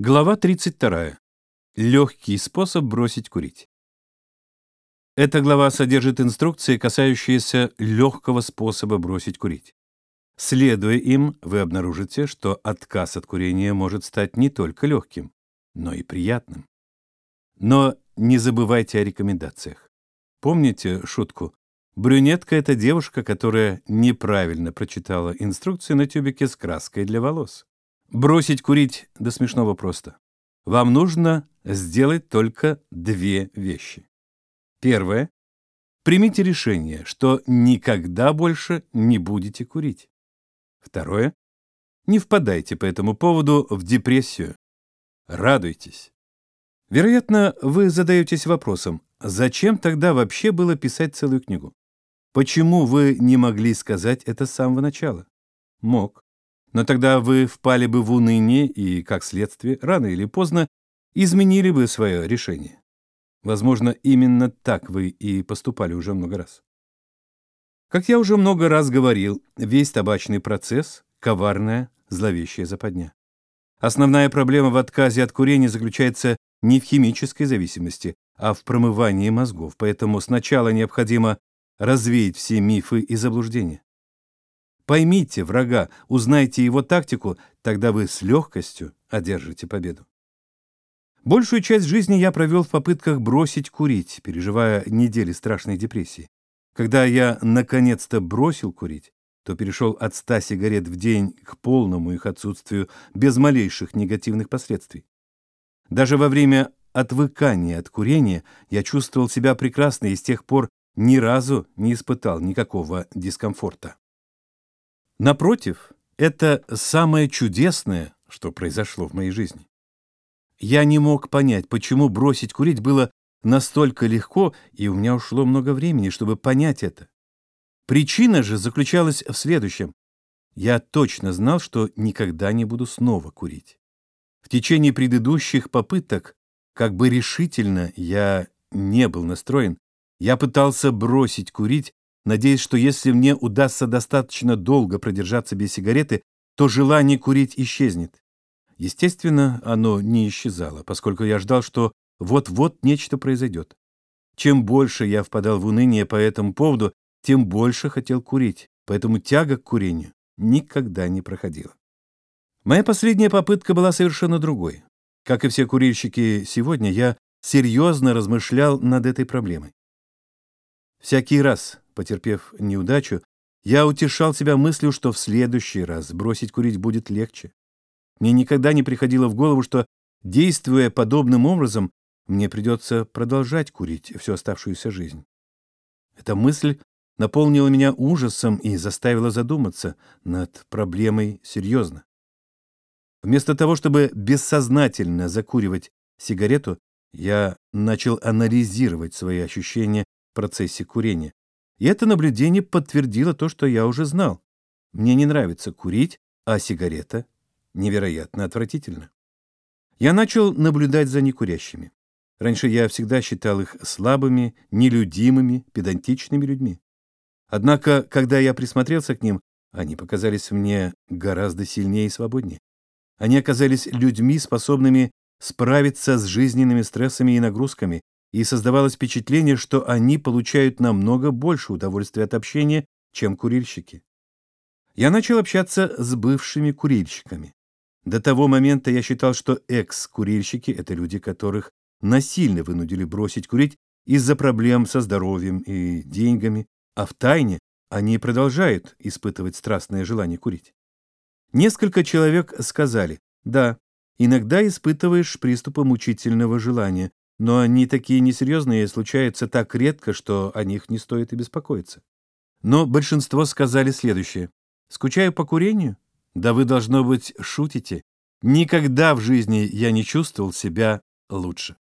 Глава 32. Легкий способ бросить курить. Эта глава содержит инструкции, касающиеся легкого способа бросить курить. Следуя им, вы обнаружите, что отказ от курения может стать не только легким, но и приятным. Но не забывайте о рекомендациях. Помните шутку? Брюнетка — это девушка, которая неправильно прочитала инструкции на тюбике с краской для волос. Бросить курить до смешного просто. Вам нужно сделать только две вещи. Первое. Примите решение, что никогда больше не будете курить. Второе. Не впадайте по этому поводу в депрессию. Радуйтесь. Вероятно, вы задаетесь вопросом, зачем тогда вообще было писать целую книгу? Почему вы не могли сказать это с самого начала? Мог. Но тогда вы впали бы в уныние и, как следствие, рано или поздно изменили бы свое решение. Возможно, именно так вы и поступали уже много раз. Как я уже много раз говорил, весь табачный процесс – коварная, зловещая западня. Основная проблема в отказе от курения заключается не в химической зависимости, а в промывании мозгов, поэтому сначала необходимо развеять все мифы и заблуждения. Поймите врага, узнайте его тактику, тогда вы с легкостью одержите победу. Большую часть жизни я провел в попытках бросить курить, переживая недели страшной депрессии. Когда я наконец-то бросил курить, то перешел от 100 сигарет в день к полному их отсутствию без малейших негативных последствий. Даже во время отвыкания от курения я чувствовал себя прекрасно и с тех пор ни разу не испытал никакого дискомфорта. Напротив, это самое чудесное, что произошло в моей жизни. Я не мог понять, почему бросить курить было настолько легко, и у меня ушло много времени, чтобы понять это. Причина же заключалась в следующем. Я точно знал, что никогда не буду снова курить. В течение предыдущих попыток, как бы решительно я не был настроен, я пытался бросить курить, надеясь, что если мне удастся достаточно долго продержаться без сигареты, то желание курить исчезнет. Естественно, оно не исчезало, поскольку я ждал, что вот-вот нечто произойдет. Чем больше я впадал в уныние по этому поводу, тем больше хотел курить, поэтому тяга к курению никогда не проходила. Моя последняя попытка была совершенно другой. Как и все курильщики сегодня, я серьезно размышлял над этой проблемой. Всякий раз, потерпев неудачу, я утешал себя мыслью, что в следующий раз бросить курить будет легче. Мне никогда не приходило в голову, что, действуя подобным образом, мне придется продолжать курить всю оставшуюся жизнь. Эта мысль наполнила меня ужасом и заставила задуматься над проблемой серьезно. Вместо того, чтобы бессознательно закуривать сигарету, я начал анализировать свои ощущения в процессе курения. И это наблюдение подтвердило то, что я уже знал. Мне не нравится курить, а сигарета невероятно отвратительна. Я начал наблюдать за некурящими. Раньше я всегда считал их слабыми, нелюдимыми, педантичными людьми. Однако, когда я присмотрелся к ним, они показались мне гораздо сильнее и свободнее. Они оказались людьми, способными справиться с жизненными стрессами и нагрузками, и создавалось впечатление, что они получают намного больше удовольствия от общения, чем курильщики. Я начал общаться с бывшими курильщиками. До того момента я считал, что экс-курильщики — это люди, которых насильно вынудили бросить курить из-за проблем со здоровьем и деньгами, а в тайне они продолжают испытывать страстное желание курить. Несколько человек сказали, да, иногда испытываешь приступы мучительного желания, но они такие несерьезные и случаются так редко, что о них не стоит и беспокоиться. Но большинство сказали следующее. «Скучаю по курению? Да вы, должно быть, шутите. Никогда в жизни я не чувствовал себя лучше».